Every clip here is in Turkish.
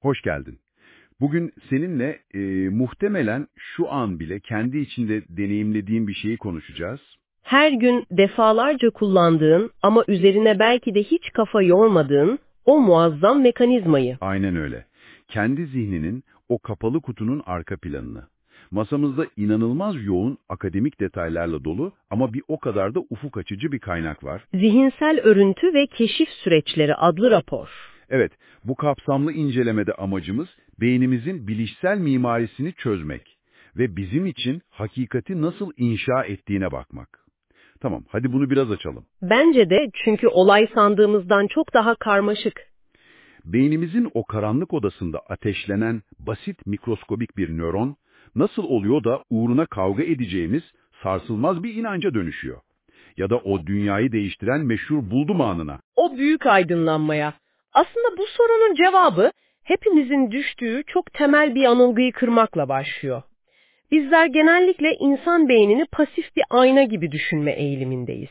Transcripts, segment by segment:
Hoş geldin. Bugün seninle e, muhtemelen şu an bile kendi içinde deneyimlediğim bir şeyi konuşacağız. Her gün defalarca kullandığın ama üzerine belki de hiç kafa yormadığın o muazzam mekanizmayı. Aynen öyle. Kendi zihninin o kapalı kutunun arka planını. Masamızda inanılmaz yoğun akademik detaylarla dolu ama bir o kadar da ufuk açıcı bir kaynak var. Zihinsel Örüntü ve Keşif Süreçleri adlı rapor. Evet, bu kapsamlı incelemede amacımız beynimizin bilişsel mimarisini çözmek ve bizim için hakikati nasıl inşa ettiğine bakmak. Tamam, hadi bunu biraz açalım. Bence de çünkü olay sandığımızdan çok daha karmaşık. Beynimizin o karanlık odasında ateşlenen basit mikroskobik bir nöron nasıl oluyor da uğruna kavga edeceğimiz sarsılmaz bir inanca dönüşüyor? Ya da o dünyayı değiştiren meşhur buldum anına. O büyük aydınlanmaya. Aslında bu sorunun cevabı hepimizin düştüğü çok temel bir yanılgıyı kırmakla başlıyor. Bizler genellikle insan beynini pasif bir ayna gibi düşünme eğilimindeyiz.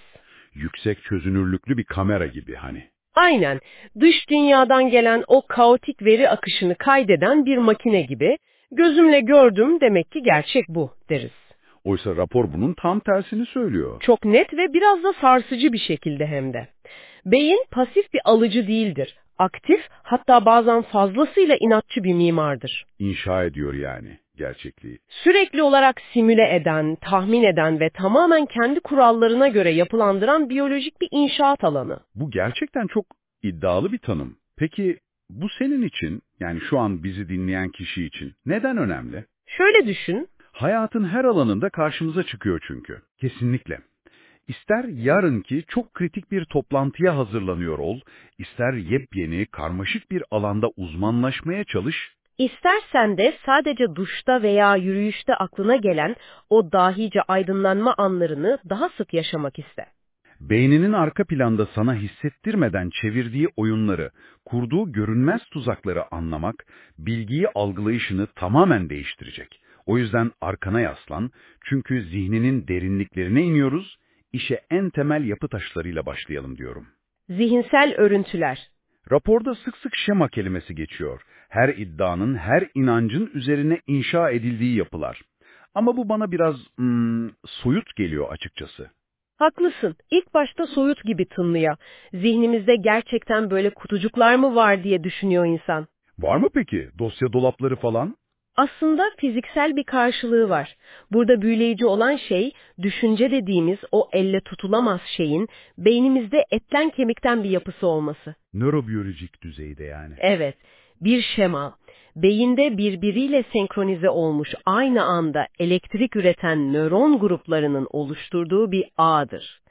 Yüksek çözünürlüklü bir kamera gibi hani. Aynen, dış dünyadan gelen o kaotik veri akışını kaydeden bir makine gibi, gözümle gördüm demek ki gerçek bu deriz. Oysa rapor bunun tam tersini söylüyor. Çok net ve biraz da sarsıcı bir şekilde hem de. Beyin pasif bir alıcı değildir. Aktif, hatta bazen fazlasıyla inatçı bir mimardır. İnşa ediyor yani gerçekliği. Sürekli olarak simüle eden, tahmin eden ve tamamen kendi kurallarına göre yapılandıran biyolojik bir inşaat alanı. Bu gerçekten çok iddialı bir tanım. Peki bu senin için, yani şu an bizi dinleyen kişi için neden önemli? Şöyle düşün, Hayatın her alanında karşımıza çıkıyor çünkü. Kesinlikle. İster yarınki çok kritik bir toplantıya hazırlanıyor ol, ister yepyeni, karmaşık bir alanda uzmanlaşmaya çalış, İstersen de sadece duşta veya yürüyüşte aklına gelen o dahice aydınlanma anlarını daha sık yaşamak iste. beyninin arka planda sana hissettirmeden çevirdiği oyunları, kurduğu görünmez tuzakları anlamak, bilgiyi algılayışını tamamen değiştirecek. O yüzden arkana yaslan, çünkü zihninin derinliklerine iniyoruz, işe en temel yapı taşlarıyla başlayalım diyorum. Zihinsel örüntüler. Raporda sık sık şema kelimesi geçiyor. Her iddianın, her inancın üzerine inşa edildiği yapılar. Ama bu bana biraz hmm, soyut geliyor açıkçası. Haklısın. İlk başta soyut gibi tınlıyor. Zihnimizde gerçekten böyle kutucuklar mı var diye düşünüyor insan. Var mı peki dosya dolapları falan? Aslında fiziksel bir karşılığı var. Burada büyüleyici olan şey, düşünce dediğimiz o elle tutulamaz şeyin beynimizde etten kemikten bir yapısı olması. Nörobiyolojik düzeyde yani. Evet, bir şema. Beyinde birbiriyle senkronize olmuş aynı anda elektrik üreten nöron gruplarının oluşturduğu bir ağdır.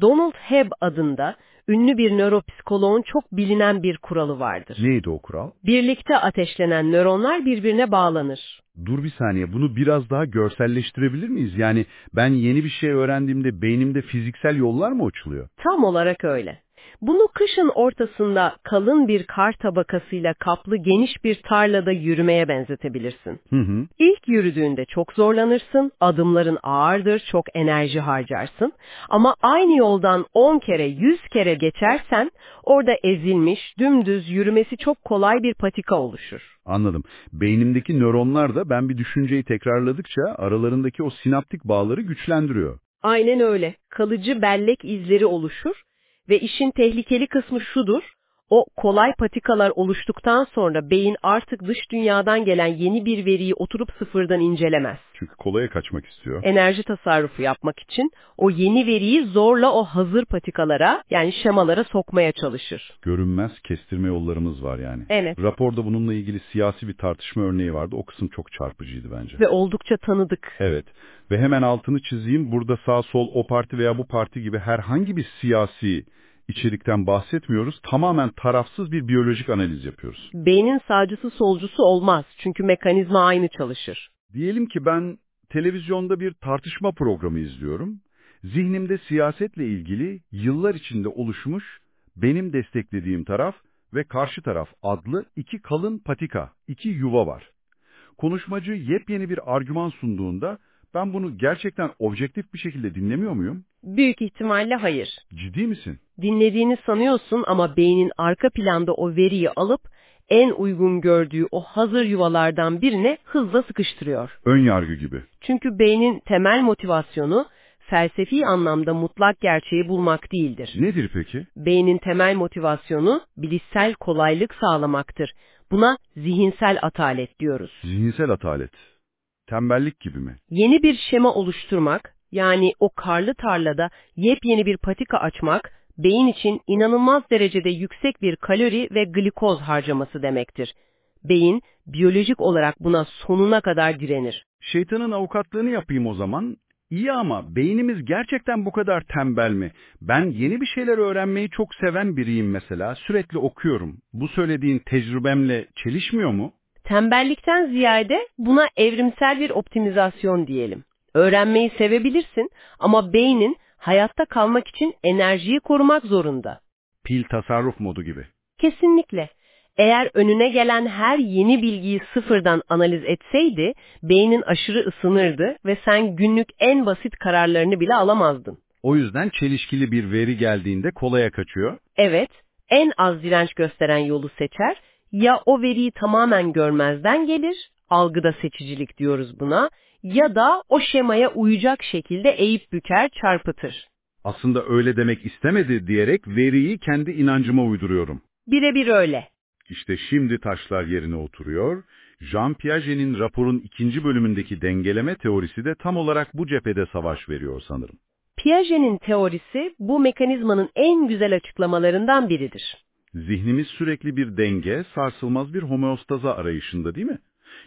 Donald Hebb adında ünlü bir nöropsikoloğun çok bilinen bir kuralı vardır. Neydi o kural? Birlikte ateşlenen nöronlar birbirine bağlanır. Dur bir saniye bunu biraz daha görselleştirebilir miyiz? Yani ben yeni bir şey öğrendiğimde beynimde fiziksel yollar mı açılıyor? Tam olarak öyle. Bunu kışın ortasında kalın bir kar tabakasıyla kaplı geniş bir tarlada yürümeye benzetebilirsin. Hı hı. İlk yürüdüğünde çok zorlanırsın, adımların ağırdır, çok enerji harcarsın. Ama aynı yoldan 10 kere, 100 kere geçersen orada ezilmiş, dümdüz yürümesi çok kolay bir patika oluşur. Anladım. Beynimdeki nöronlar da ben bir düşünceyi tekrarladıkça aralarındaki o sinaptik bağları güçlendiriyor. Aynen öyle. Kalıcı bellek izleri oluşur ve işin tehlikeli kısmı şudur. O kolay patikalar oluştuktan sonra beyin artık dış dünyadan gelen yeni bir veriyi oturup sıfırdan incelemez. Çünkü kolaya kaçmak istiyor. Enerji tasarrufu yapmak için o yeni veriyi zorla o hazır patikalara yani şemalara sokmaya çalışır. Görünmez kestirme yollarımız var yani. Evet Raporda bununla ilgili siyasi bir tartışma örneği vardı. O kısım çok çarpıcıydı bence. ve oldukça tanıdık. Evet. Ve hemen altını çizeyim. Burada sağ sol o parti veya bu parti gibi herhangi bir siyasi içerikten bahsetmiyoruz. Tamamen tarafsız bir biyolojik analiz yapıyoruz. Beynin sağcısı solcusu olmaz çünkü mekanizma aynı çalışır. Diyelim ki ben televizyonda bir tartışma programı izliyorum. Zihnimde siyasetle ilgili yıllar içinde oluşmuş benim desteklediğim taraf ve karşı taraf adlı iki kalın patika, iki yuva var. Konuşmacı yepyeni bir argüman sunduğunda ben bunu gerçekten objektif bir şekilde dinlemiyor muyum? Büyük ihtimalle hayır. Ciddi misin? Dinlediğini sanıyorsun ama beynin arka planda o veriyi alıp en uygun gördüğü o hazır yuvalardan birine hızla sıkıştırıyor. Ön yargı gibi. Çünkü beynin temel motivasyonu felsefi anlamda mutlak gerçeği bulmak değildir. Nedir peki? Beynin temel motivasyonu bilişsel kolaylık sağlamaktır. Buna zihinsel atalet diyoruz. Zihinsel atalet. Tembellik gibi mi? Yeni bir şema oluşturmak, yani o karlı tarlada yepyeni bir patika açmak, beyin için inanılmaz derecede yüksek bir kalori ve glikoz harcaması demektir. Beyin, biyolojik olarak buna sonuna kadar direnir. Şeytanın avukatlığını yapayım o zaman. İyi ama beynimiz gerçekten bu kadar tembel mi? Ben yeni bir şeyler öğrenmeyi çok seven biriyim mesela. Sürekli okuyorum. Bu söylediğin tecrübemle çelişmiyor mu? Tembellikten ziyade buna evrimsel bir optimizasyon diyelim. Öğrenmeyi sevebilirsin ama beynin hayatta kalmak için enerjiyi korumak zorunda. Pil tasarruf modu gibi. Kesinlikle. Eğer önüne gelen her yeni bilgiyi sıfırdan analiz etseydi, beynin aşırı ısınırdı ve sen günlük en basit kararlarını bile alamazdın. O yüzden çelişkili bir veri geldiğinde kolaya kaçıyor. Evet, en az direnç gösteren yolu seçer, ya o veriyi tamamen görmezden gelir, algıda seçicilik diyoruz buna, ya da o şemaya uyacak şekilde eğip büker, çarpıtır. Aslında öyle demek istemedi diyerek veriyi kendi inancıma uyduruyorum. Birebir öyle. İşte şimdi taşlar yerine oturuyor. Jean Piaget'in raporun ikinci bölümündeki dengeleme teorisi de tam olarak bu cephede savaş veriyor sanırım. Piaget'in teorisi bu mekanizmanın en güzel açıklamalarından biridir. Zihnimiz sürekli bir denge, sarsılmaz bir homeostaza arayışında değil mi?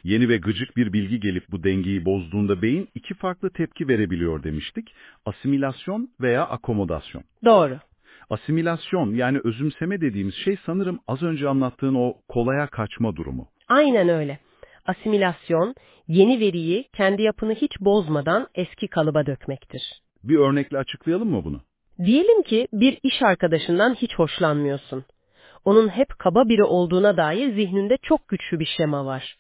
Yeni ve gıcık bir bilgi gelip bu dengeyi bozduğunda beyin iki farklı tepki verebiliyor demiştik. Asimilasyon veya akomodasyon. Doğru. Asimilasyon yani özümseme dediğimiz şey sanırım az önce anlattığın o kolaya kaçma durumu. Aynen öyle. Asimilasyon, yeni veriyi kendi yapını hiç bozmadan eski kalıba dökmektir. Bir örnekle açıklayalım mı bunu? Diyelim ki bir iş arkadaşından hiç hoşlanmıyorsun. Onun hep kaba biri olduğuna dair zihninde çok güçlü bir şema var.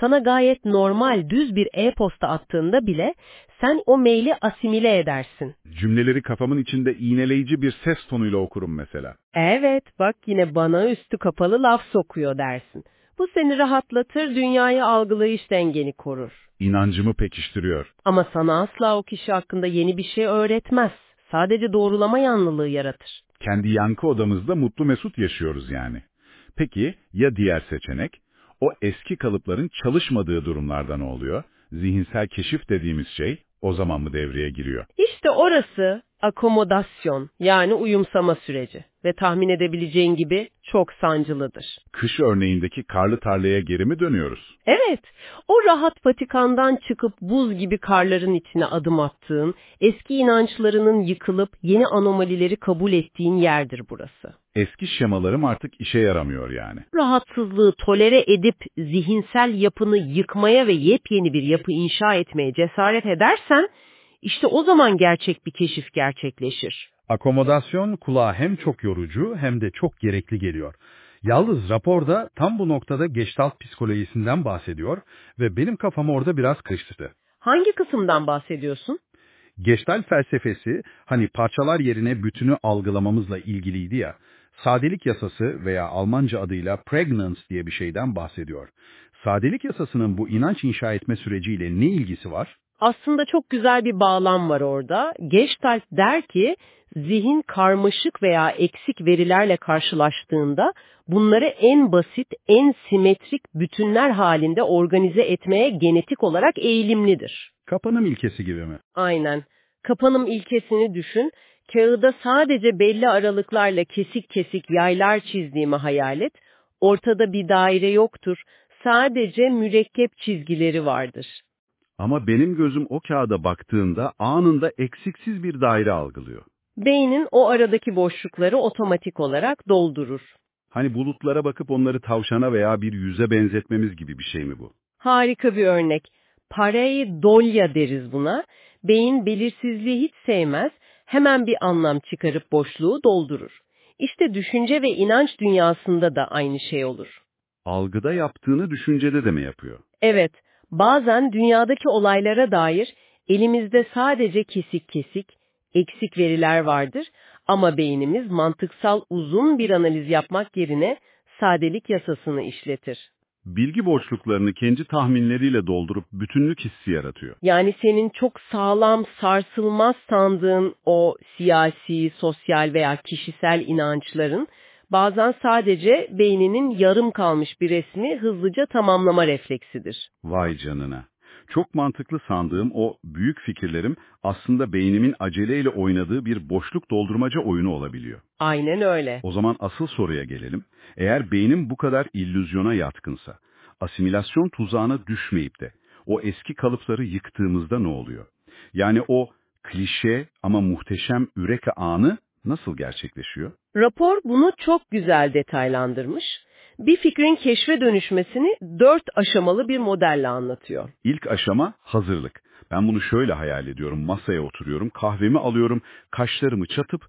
Sana gayet normal, düz bir e-posta attığında bile sen o maili asimile edersin. Cümleleri kafamın içinde iğneleyici bir ses tonuyla okurum mesela. Evet, bak yine bana üstü kapalı laf sokuyor dersin. Bu seni rahatlatır, dünyayı algılayış dengeni korur. İnancımı pekiştiriyor. Ama sana asla o kişi hakkında yeni bir şey öğretmez. Sadece doğrulama yanlılığı yaratır. Kendi yankı odamızda mutlu mesut yaşıyoruz yani. Peki ya diğer seçenek? O eski kalıpların çalışmadığı durumlarda ne oluyor? Zihinsel keşif dediğimiz şey o zaman mı devreye giriyor? İşte orası akomodasyon yani uyumsama süreci ve tahmin edebileceğin gibi çok sancılıdır. Kış örneğindeki karlı tarlaya geri mi dönüyoruz? Evet, o rahat patikandan çıkıp buz gibi karların içine adım attığın, eski inançlarının yıkılıp yeni anomalileri kabul ettiğin yerdir burası. Eski şemalarım artık işe yaramıyor yani. Rahatsızlığı tolere edip zihinsel yapını yıkmaya ve yepyeni bir yapı inşa etmeye cesaret edersen, işte o zaman gerçek bir keşif gerçekleşir. Akomodasyon kulağa hem çok yorucu hem de çok gerekli geliyor. Yalnız raporda tam bu noktada Gestalt psikolojisinden bahsediyor ve benim kafam orada biraz karıştı. Hangi kısımdan bahsediyorsun? Gestalt felsefesi hani parçalar yerine bütünü algılamamızla ilgiliydi ya. Sadelik yasası veya Almanca adıyla Pregnance diye bir şeyden bahsediyor. Sadelik yasasının bu inanç inşa etme süreciyle ne ilgisi var? Aslında çok güzel bir bağlam var orada. Gestalt der ki, zihin karmaşık veya eksik verilerle karşılaştığında bunları en basit, en simetrik bütünler halinde organize etmeye genetik olarak eğilimlidir. Kapanım ilkesi gibi mi? Aynen. Kapanım ilkesini düşün. Kağıda sadece belli aralıklarla kesik kesik yaylar çizdiğimi hayal et. Ortada bir daire yoktur. Sadece mürekkep çizgileri vardır. Ama benim gözüm o kağıda baktığında anında eksiksiz bir daire algılıyor. Beynin o aradaki boşlukları otomatik olarak doldurur. Hani bulutlara bakıp onları tavşana veya bir yüze benzetmemiz gibi bir şey mi bu? Harika bir örnek. Parayı dolya deriz buna. Beyin belirsizliği hiç sevmez, hemen bir anlam çıkarıp boşluğu doldurur. İşte düşünce ve inanç dünyasında da aynı şey olur. Algıda yaptığını düşüncede de mi yapıyor? Evet, bazen dünyadaki olaylara dair elimizde sadece kesik kesik, eksik veriler vardır ama beynimiz mantıksal uzun bir analiz yapmak yerine sadelik yasasını işletir. Bilgi boşluklarını kendi tahminleriyle doldurup bütünlük hissi yaratıyor. Yani senin çok sağlam, sarsılmaz sandığın o siyasi, sosyal veya kişisel inançların bazen sadece beyninin yarım kalmış bir resmi hızlıca tamamlama refleksidir. Vay canına. Çok mantıklı sandığım o büyük fikirlerim aslında beynimin aceleyle oynadığı bir boşluk doldurmaca oyunu olabiliyor. Aynen öyle. O zaman asıl soruya gelelim. Eğer beynim bu kadar illüzyona yatkınsa, asimilasyon tuzağına düşmeyip de o eski kalıpları yıktığımızda ne oluyor? Yani o klişe ama muhteşem üreka anı nasıl gerçekleşiyor? Rapor bunu çok güzel detaylandırmış. Bir fikrin keşfe dönüşmesini dört aşamalı bir modelle anlatıyor. İlk aşama hazırlık. Ben bunu şöyle hayal ediyorum. Masaya oturuyorum, kahvemi alıyorum, kaşlarımı çatıp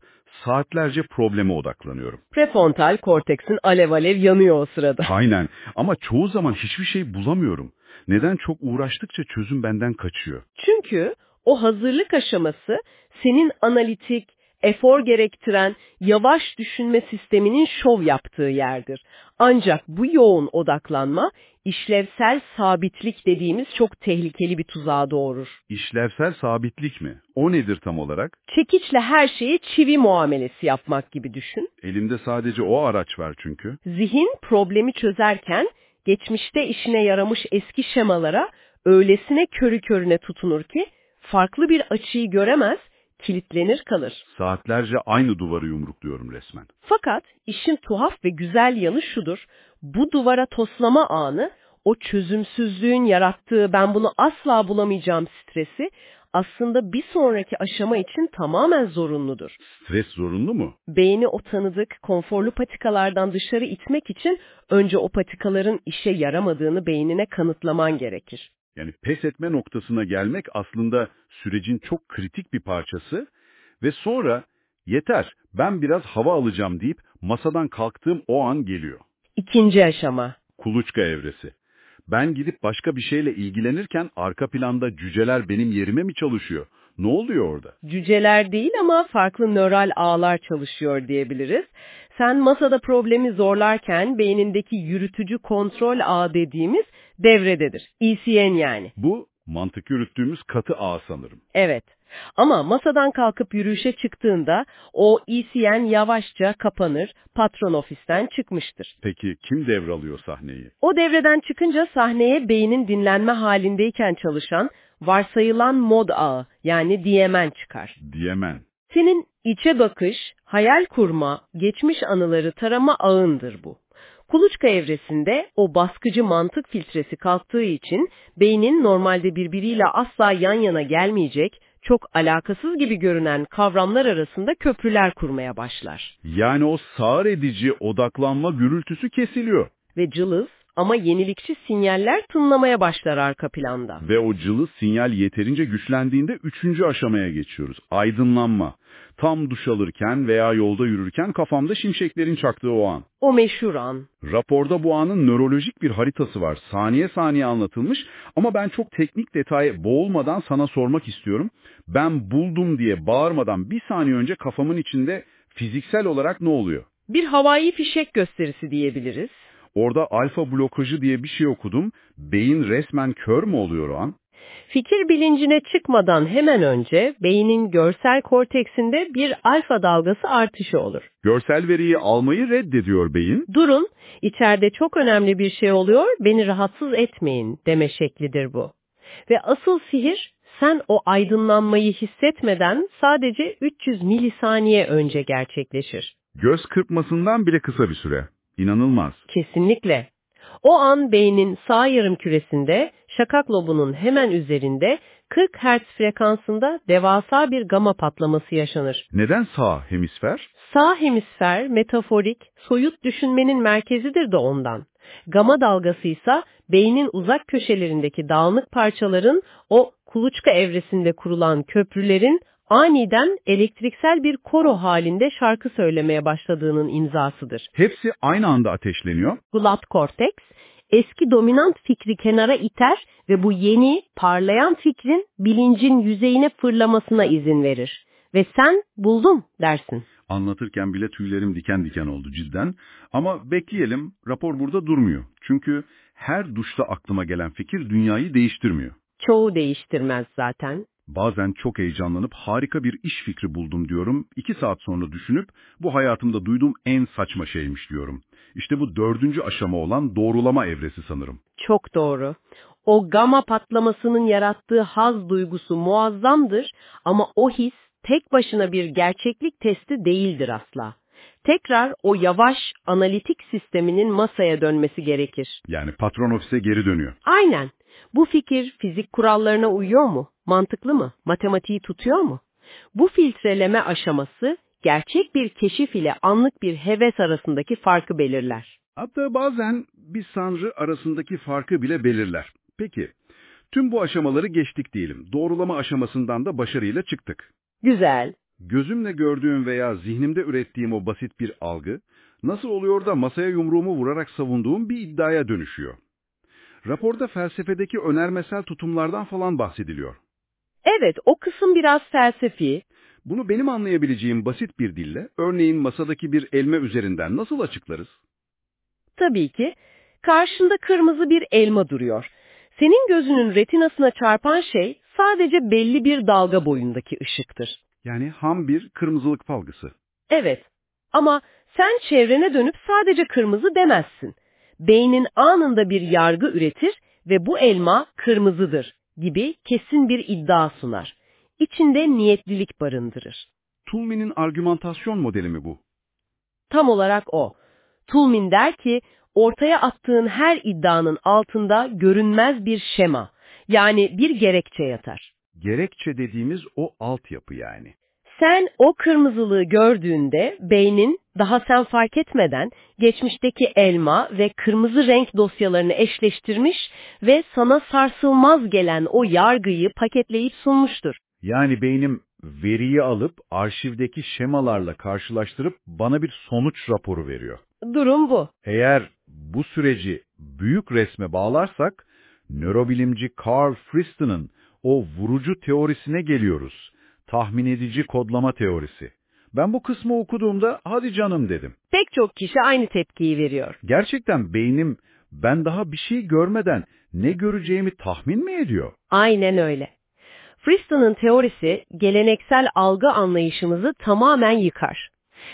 saatlerce probleme odaklanıyorum. Prefrontal korteksin alev alev yanıyor o sırada. Aynen ama çoğu zaman hiçbir şey bulamıyorum. Neden çok uğraştıkça çözüm benden kaçıyor? Çünkü o hazırlık aşaması senin analitik, efor gerektiren, yavaş düşünme sisteminin şov yaptığı yerdir. Ancak bu yoğun odaklanma, işlevsel sabitlik dediğimiz çok tehlikeli bir tuzağa doğurur. İşlevsel sabitlik mi? O nedir tam olarak? Çekiçle her şeyi çivi muamelesi yapmak gibi düşün. Elimde sadece o araç var çünkü. Zihin problemi çözerken geçmişte işine yaramış eski şemalara öylesine körü körüne tutunur ki farklı bir açıyı göremez, kilitlenir kalır. Saatlerce aynı duvarı yumrukluyorum resmen. Fakat işin tuhaf ve güzel yanı şudur. Bu duvara toslama anı o çözümsüzlüğün yarattığı ben bunu asla bulamayacağım stresi aslında bir sonraki aşama için tamamen zorunludur. Stres zorunlu mu? Beyni o tanıdık, konforlu patikalardan dışarı itmek için önce o patikaların işe yaramadığını beynine kanıtlaman gerekir. Yani pes etme noktasına gelmek aslında sürecin çok kritik bir parçası ve sonra yeter ben biraz hava alacağım deyip masadan kalktığım o an geliyor. İkinci aşama. Kuluçka evresi. Ben gidip başka bir şeyle ilgilenirken arka planda cüceler benim yerime mi çalışıyor? Ne oluyor orada? Cüceler değil ama farklı nöral ağlar çalışıyor diyebiliriz. Sen masada problemi zorlarken beynindeki yürütücü kontrol ağı dediğimiz devrededir. ECN yani. Bu mantık yürüttüğümüz katı ağ sanırım. Evet. Ama masadan kalkıp yürüyüşe çıktığında o ECN yavaşça kapanır, patron ofisten çıkmıştır. Peki kim devralıyor sahneyi? O devreden çıkınca sahneye beynin dinlenme halindeyken çalışan varsayılan mod ağı yani DMN çıkar. Diyemen. Senin içe bakış, hayal kurma, geçmiş anıları tarama ağındır bu. Kuluçka evresinde o baskıcı mantık filtresi kalktığı için beynin normalde birbiriyle asla yan yana gelmeyecek, çok alakasız gibi görünen kavramlar arasında köprüler kurmaya başlar. Yani o sağır edici odaklanma gürültüsü kesiliyor. Ve cılız ama yenilikçi sinyaller tınlamaya başlar arka planda. Ve o cılız sinyal yeterince güçlendiğinde üçüncü aşamaya geçiyoruz. Aydınlanma. Tam duş alırken veya yolda yürürken kafamda şimşeklerin çaktığı o an. O meşhur an. Raporda bu anın nörolojik bir haritası var. Saniye saniye anlatılmış ama ben çok teknik detaya boğulmadan sana sormak istiyorum. Ben buldum diye bağırmadan bir saniye önce kafamın içinde fiziksel olarak ne oluyor? Bir havai fişek gösterisi diyebiliriz. Orada alfa blokajı diye bir şey okudum. Beyin resmen kör mü oluyor o an? Fikir bilincine çıkmadan hemen önce beynin görsel korteksinde bir alfa dalgası artışı olur. Görsel veriyi almayı reddediyor beyin. Durun, içeride çok önemli bir şey oluyor, beni rahatsız etmeyin deme şeklidir bu. Ve asıl sihir sen o aydınlanmayı hissetmeden sadece 300 milisaniye önce gerçekleşir. Göz kırpmasından bile kısa bir süre. İnanılmaz. Kesinlikle. O an beynin sağ yarım küresinde, şakak lobunun hemen üzerinde 40 Hz frekansında devasa bir gama patlaması yaşanır. Neden sağ hemisfer? Sağ hemisfer metaforik, soyut düşünmenin merkezidir de ondan. Gama dalgası ise beynin uzak köşelerindeki dağınık parçaların o kuluçka evresinde kurulan köprülerin aniden elektriksel bir koro halinde şarkı söylemeye başladığının imzasıdır. Hepsi aynı anda ateşleniyor. Gulat korteks, eski dominant fikri kenara iter ve bu yeni, parlayan fikrin bilincin yüzeyine fırlamasına izin verir. Ve sen buldum dersin. Anlatırken bile tüylerim diken diken oldu cidden. Ama bekleyelim, rapor burada durmuyor. Çünkü her duşta aklıma gelen fikir dünyayı değiştirmiyor. Çoğu değiştirmez zaten. Bazen çok heyecanlanıp harika bir iş fikri buldum diyorum. İki saat sonra düşünüp bu hayatımda duyduğum en saçma şeymiş diyorum. İşte bu dördüncü aşama olan doğrulama evresi sanırım. Çok doğru. O gama patlamasının yarattığı haz duygusu muazzamdır ama o his tek başına bir gerçeklik testi değildir asla. Tekrar o yavaş analitik sisteminin masaya dönmesi gerekir. Yani patron ofise geri dönüyor. Aynen. Bu fikir fizik kurallarına uyuyor mu? Mantıklı mı? Matematiği tutuyor mu? Bu filtreleme aşaması gerçek bir keşif ile anlık bir heves arasındaki farkı belirler. Hatta bazen bir sanrı arasındaki farkı bile belirler. Peki, tüm bu aşamaları geçtik diyelim. Doğrulama aşamasından da başarıyla çıktık. Güzel. Gözümle gördüğüm veya zihnimde ürettiğim o basit bir algı, nasıl oluyor da masaya yumruğumu vurarak savunduğum bir iddiaya dönüşüyor. Raporda felsefedeki önermesel tutumlardan falan bahsediliyor. Evet, o kısım biraz felsefi. Bunu benim anlayabileceğim basit bir dille, örneğin masadaki bir elma üzerinden nasıl açıklarız? Tabii ki. Karşında kırmızı bir elma duruyor. Senin gözünün retinasına çarpan şey sadece belli bir dalga boyundaki ışıktır. Yani ham bir kırmızılık falgısı. Evet. Ama sen çevrene dönüp sadece kırmızı demezsin. Beynin anında bir yargı üretir ve bu elma kırmızıdır gibi kesin bir iddia sunar. İçinde niyetlilik barındırır. Toulmin'in argümantasyon modeli mi bu? Tam olarak o. Toulmin der ki, ortaya attığın her iddianın altında görünmez bir şema, yani bir gerekçe yatar. Gerekçe dediğimiz o altyapı yani. Sen o kırmızılığı gördüğünde beynin daha sen fark etmeden geçmişteki elma ve kırmızı renk dosyalarını eşleştirmiş ve sana sarsılmaz gelen o yargıyı paketleyip sunmuştur. Yani beynim veriyi alıp arşivdeki şemalarla karşılaştırıp bana bir sonuç raporu veriyor. Durum bu. Eğer bu süreci büyük resme bağlarsak, nörobilimci Carl Friston'ın o vurucu teorisine geliyoruz. Tahmin edici kodlama teorisi. Ben bu kısmı okuduğumda hadi canım dedim. Pek çok kişi aynı tepkiyi veriyor. Gerçekten beynim ben daha bir şey görmeden ne göreceğimi tahmin mi ediyor? Aynen öyle. Friston'ın teorisi geleneksel algı anlayışımızı tamamen yıkar.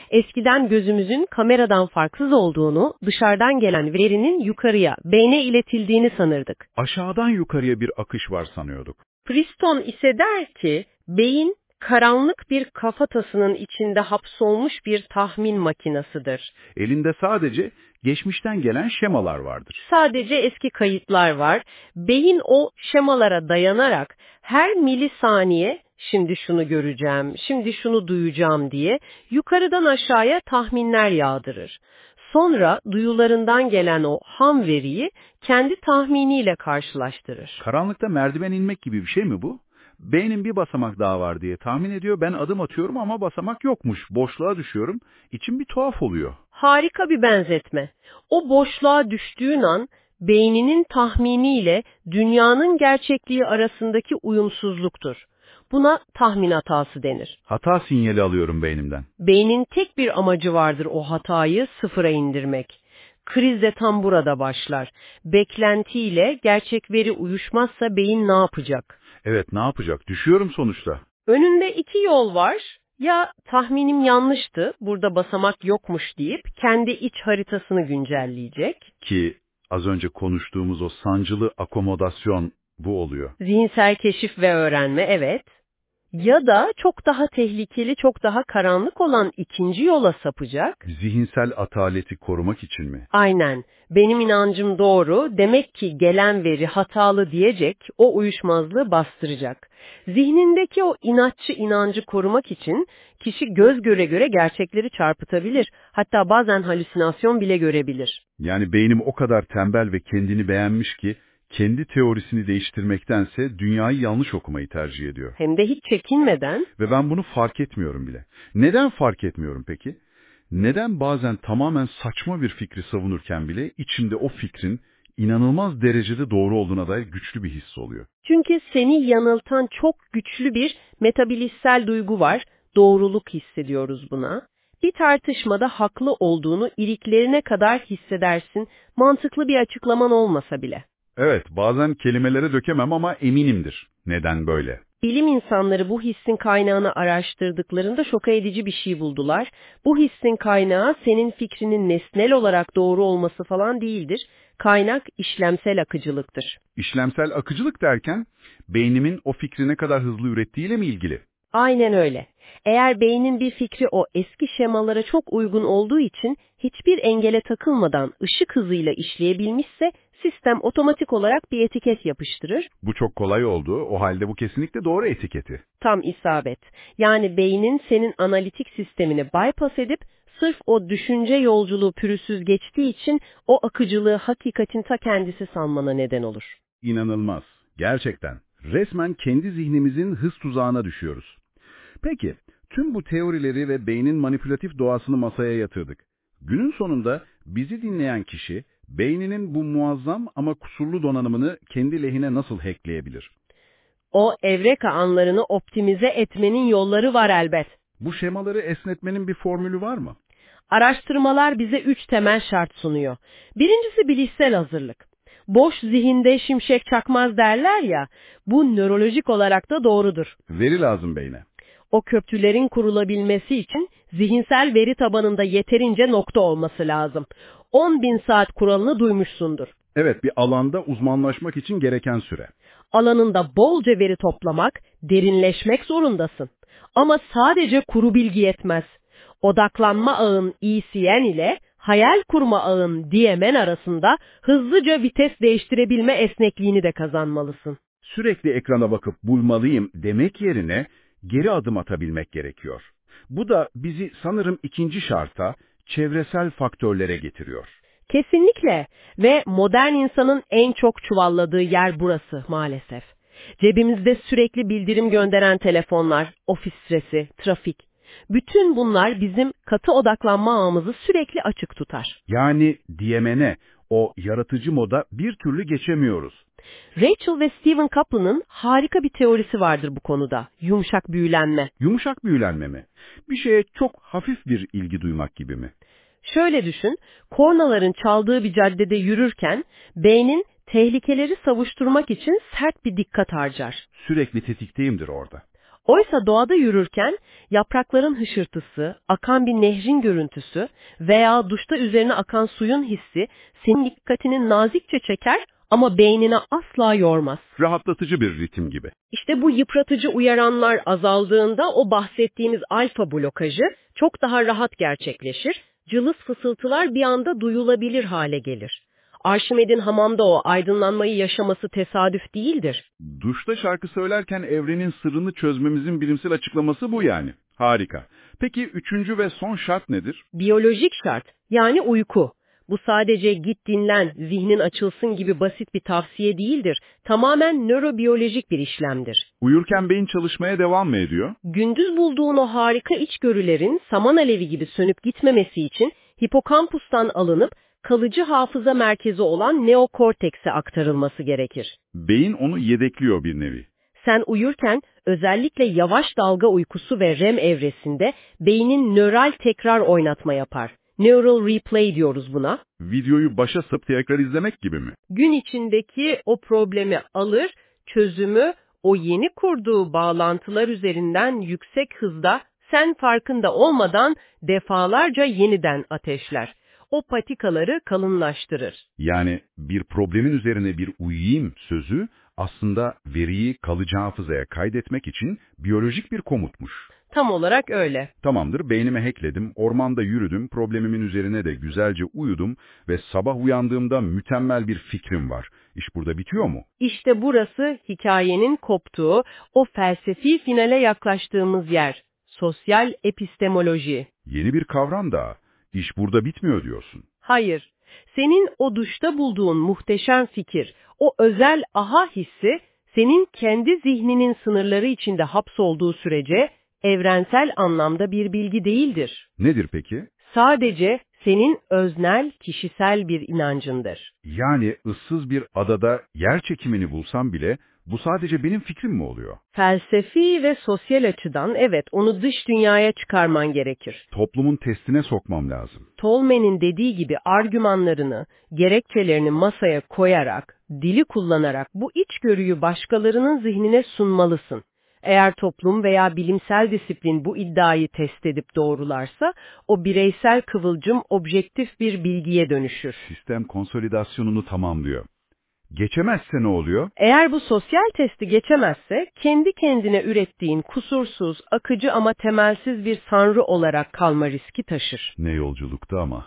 Eskiden gözümüzün kameradan farksız olduğunu, dışarıdan gelen verinin yukarıya, beyne iletildiğini sanırdık. Aşağıdan yukarıya bir akış var sanıyorduk. Friston ise der ki, beyin karanlık bir kafatasının içinde hapsolmuş bir tahmin makinasıdır. Elinde sadece geçmişten gelen şemalar vardır. Sadece eski kayıtlar var. Beyin o şemalara dayanarak her milisaniye şimdi şunu göreceğim, şimdi şunu duyacağım diye yukarıdan aşağıya tahminler yağdırır. Sonra duyularından gelen o ham veriyi kendi tahminiyle karşılaştırır. Karanlıkta merdiven inmek gibi bir şey mi bu? Beynin bir basamak daha var diye tahmin ediyor. Ben adım atıyorum ama basamak yokmuş. Boşluğa düşüyorum. İçim bir tuhaf oluyor. Harika bir benzetme. O boşluğa düştüğün an beyninin tahminiyle dünyanın gerçekliği arasındaki uyumsuzluktur. Buna tahmin hatası denir. Hata sinyali alıyorum beynimden. Beynin tek bir amacı vardır o hatayı sıfıra indirmek. Kriz de tam burada başlar. Beklentiyle gerçek veri uyuşmazsa beyin ne yapacak? Evet ne yapacak? Düşüyorum sonuçta. Önünde iki yol var. Ya tahminim yanlıştı, burada basamak yokmuş deyip kendi iç haritasını güncelleyecek. Ki az önce konuştuğumuz o sancılı akomodasyon bu oluyor. Zihinsel keşif ve öğrenme evet. Ya da çok daha tehlikeli, çok daha karanlık olan ikinci yola sapacak. Zihinsel ataleti korumak için mi? Aynen. Benim inancım doğru, demek ki gelen veri hatalı diyecek, o uyuşmazlığı bastıracak. Zihnindeki o inatçı inancı korumak için kişi göz göre göre gerçekleri çarpıtabilir. Hatta bazen halüsinasyon bile görebilir. Yani beynim o kadar tembel ve kendini beğenmiş ki kendi teorisini değiştirmektense dünyayı yanlış okumayı tercih ediyor. Hem de hiç çekinmeden. Ve ben bunu fark etmiyorum bile. Neden fark etmiyorum peki? Neden bazen tamamen saçma bir fikri savunurken bile içimde o fikrin inanılmaz derecede doğru olduğuna dair güçlü bir his oluyor? Çünkü seni yanıltan çok güçlü bir metabilissel duygu var. Doğruluk hissediyoruz buna. Bir tartışmada haklı olduğunu iliklerine kadar hissedersin, mantıklı bir açıklaman olmasa bile. Evet, bazen kelimelere dökemem ama eminimdir. Neden böyle? Bilim insanları bu hissin kaynağını araştırdıklarında şok edici bir şey buldular. Bu hissin kaynağı senin fikrinin nesnel olarak doğru olması falan değildir. Kaynak işlemsel akıcılıktır. İşlemsel akıcılık derken beynimin o fikri ne kadar hızlı ürettiğiyle mi ilgili? Aynen öyle. Eğer beynin bir fikri o eski şemalara çok uygun olduğu için hiçbir engele takılmadan ışık hızıyla işleyebilmişse sistem otomatik olarak bir etiket yapıştırır. Bu çok kolay oldu. O halde bu kesinlikle doğru etiketi. Tam isabet. Yani beynin senin analitik sistemini bypass edip sırf o düşünce yolculuğu pürüzsüz geçtiği için o akıcılığı hakikatin ta kendisi sanmana neden olur. İnanılmaz. Gerçekten. Resmen kendi zihnimizin hız tuzağına düşüyoruz. Peki, tüm bu teorileri ve beynin manipülatif doğasını masaya yatırdık. Günün sonunda bizi dinleyen kişi, beyninin bu muazzam ama kusurlu donanımını kendi lehine nasıl hackleyebilir? O evreka anlarını optimize etmenin yolları var elbet. Bu şemaları esnetmenin bir formülü var mı? Araştırmalar bize üç temel şart sunuyor. Birincisi bilişsel hazırlık. Boş zihinde şimşek çakmaz derler ya, bu nörolojik olarak da doğrudur. Veri lazım beyne. O köprülerin kurulabilmesi için zihinsel veri tabanında yeterince nokta olması lazım. 10 bin saat kuralını duymuşsundur. Evet, bir alanda uzmanlaşmak için gereken süre. Alanında bolca veri toplamak, derinleşmek zorundasın. Ama sadece kuru bilgi yetmez. Odaklanma ağın ECN ile hayal kurma ağın DMN arasında hızlıca vites değiştirebilme esnekliğini de kazanmalısın. Sürekli ekrana bakıp bulmalıyım demek yerine geri adım atabilmek gerekiyor. Bu da bizi sanırım ikinci şarta, çevresel faktörlere getiriyor. Kesinlikle ve modern insanın en çok çuvalladığı yer burası maalesef. Cebimizde sürekli bildirim gönderen telefonlar, ofis stresi, trafik. Bütün bunlar bizim katı odaklanma ağımızı sürekli açık tutar. Yani DMN'e, o yaratıcı moda bir türlü geçemiyoruz. Rachel ve Stephen Kaplan'ın harika bir teorisi vardır bu konuda. Yumuşak büyülenme. Yumuşak büyülenme mi? Bir şeye çok hafif bir ilgi duymak gibi mi? Şöyle düşün, kornaların çaldığı bir caddede yürürken beynin tehlikeleri savuşturmak için sert bir dikkat harcar. Sürekli tetikteyimdir orada. Oysa doğada yürürken yaprakların hışırtısı, akan bir nehrin görüntüsü veya duşta üzerine akan suyun hissi senin dikkatini nazikçe çeker ama beynine asla yormaz. Rahatlatıcı bir ritim gibi. İşte bu yıpratıcı uyaranlar azaldığında o bahsettiğimiz alfa blokajı çok daha rahat gerçekleşir, cılız fısıltılar bir anda duyulabilir hale gelir. Arşimed'in hamamda o aydınlanmayı yaşaması tesadüf değildir. Duşta şarkı söylerken evrenin sırrını çözmemizin bilimsel açıklaması bu yani. Harika. Peki üçüncü ve son şart nedir? Biyolojik şart, yani uyku. Bu sadece git dinlen, zihnin açılsın gibi basit bir tavsiye değildir. Tamamen nörobiyolojik bir işlemdir. Uyurken beyin çalışmaya devam mı ediyor? Gündüz bulduğun o harika içgörülerin saman alevi gibi sönüp gitmemesi için hipokampustan alınıp kalıcı hafıza merkezi olan neokortekse aktarılması gerekir. Beyin onu yedekliyor bir nevi. Sen uyurken özellikle yavaş dalga uykusu ve REM evresinde beynin nöral tekrar oynatma yapar. Neural replay diyoruz buna. Videoyu başa sıp tekrar izlemek gibi mi? Gün içindeki o problemi alır, çözümü o yeni kurduğu bağlantılar üzerinden yüksek hızda sen farkında olmadan defalarca yeniden ateşler. O patikaları kalınlaştırır. Yani bir problemin üzerine bir uyuyayım sözü aslında veriyi kalıcı hafızaya kaydetmek için biyolojik bir komutmuş. Tam olarak öyle. Tamamdır, beynime hackledim, ormanda yürüdüm, problemimin üzerine de güzelce uyudum ve sabah uyandığımda mükemmel bir fikrim var. İş burada bitiyor mu? İşte burası hikayenin koptuğu, o felsefi finale yaklaştığımız yer. Sosyal epistemoloji. Yeni bir kavram daha. İş burada bitmiyor diyorsun. Hayır. Senin o duşta bulduğun muhteşem fikir, o özel aha hissi, senin kendi zihninin sınırları içinde hapsolduğu sürece evrensel anlamda bir bilgi değildir. Nedir peki? Sadece senin öznel, kişisel bir inancındır. Yani ıssız bir adada yer çekimini bulsam bile Bu sadece benim fikrim mi oluyor? Felsefi ve sosyal açıdan evet onu dış dünyaya çıkarman gerekir. Toplumun testine sokmam lazım. Tolman'in dediği gibi argümanlarını, gerekçelerini masaya koyarak, dili kullanarak bu içgörüyü başkalarının zihnine sunmalısın. Eğer toplum veya bilimsel disiplin bu iddiayı test edip doğrularsa, o bireysel kıvılcım objektif bir bilgiye dönüşür. Sistem konsolidasyonunu tamamlıyor. Geçemezse ne oluyor? Eğer bu sosyal testi geçemezse, kendi kendine ürettiğin kusursuz, akıcı ama temelsiz bir sanrı olarak kalma riski taşır. Ne yolculukta ama.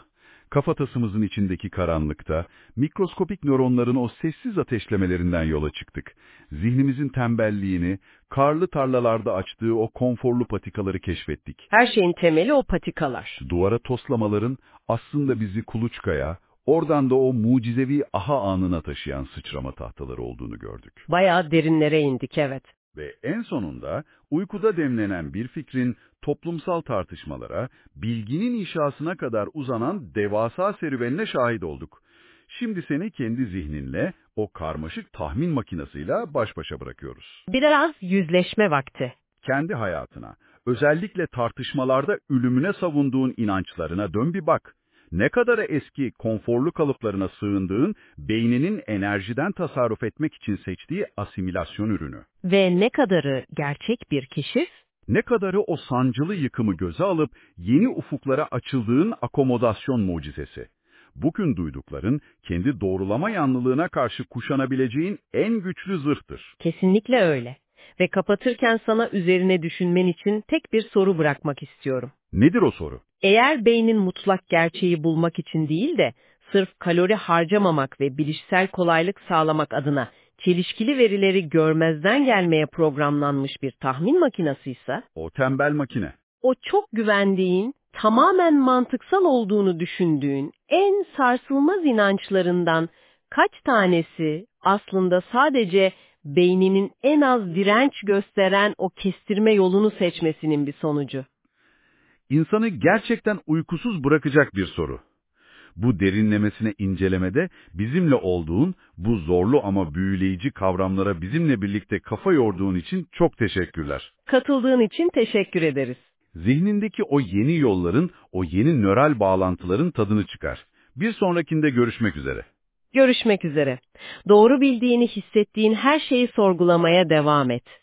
Kafatasımızın içindeki karanlıkta, mikroskopik nöronların o sessiz ateşlemelerinden yola çıktık. Zihnimizin tembelliğini, karlı tarlalarda açtığı o konforlu patikaları keşfettik. Her şeyin temeli o patikalar. Duvara toslamaların aslında bizi kuluçkaya, oradan da o mucizevi aha anına taşıyan sıçrama tahtaları olduğunu gördük. Bayağı derinlere indik evet. Ve en sonunda uykuda demlenen bir fikrin toplumsal tartışmalara, bilginin inşasına kadar uzanan devasa serüvenine şahit olduk. Şimdi seni kendi zihninle, o karmaşık tahmin makinasıyla baş başa bırakıyoruz. Biraz yüzleşme vakti. Kendi hayatına, özellikle tartışmalarda ölümüne savunduğun inançlarına dön bir bak. Ne kadar eski, konforlu kalıplarına sığındığın, beyninin enerjiden tasarruf etmek için seçtiği asimilasyon ürünü. Ve ne kadarı gerçek bir keşif? Ne kadarı o sancılı yıkımı göze alıp yeni ufuklara açıldığın akomodasyon mucizesi. Bugün duydukların kendi doğrulama yanlılığına karşı kuşanabileceğin en güçlü zırhtır. Kesinlikle öyle. Ve kapatırken sana üzerine düşünmen için tek bir soru bırakmak istiyorum. Nedir o soru? Eğer beynin mutlak gerçeği bulmak için değil de sırf kalori harcamamak ve bilişsel kolaylık sağlamak adına çelişkili verileri görmezden gelmeye programlanmış bir tahmin makinasıysa, O tembel makine. o çok güvendiğin, tamamen mantıksal olduğunu düşündüğün en sarsılmaz inançlarından kaç tanesi aslında sadece beyninin en az direnç gösteren o kestirme yolunu seçmesinin bir sonucu? İnsanı gerçekten uykusuz bırakacak bir soru. Bu derinlemesine incelemede bizimle olduğun, bu zorlu ama büyüleyici kavramlara bizimle birlikte kafa yorduğun için çok teşekkürler. Katıldığın için teşekkür ederiz. Zihnindeki o yeni yolların, o yeni nöral bağlantıların tadını çıkar. Bir sonrakinde görüşmek üzere. Görüşmek üzere. Doğru bildiğini hissettiğin her şeyi sorgulamaya devam et.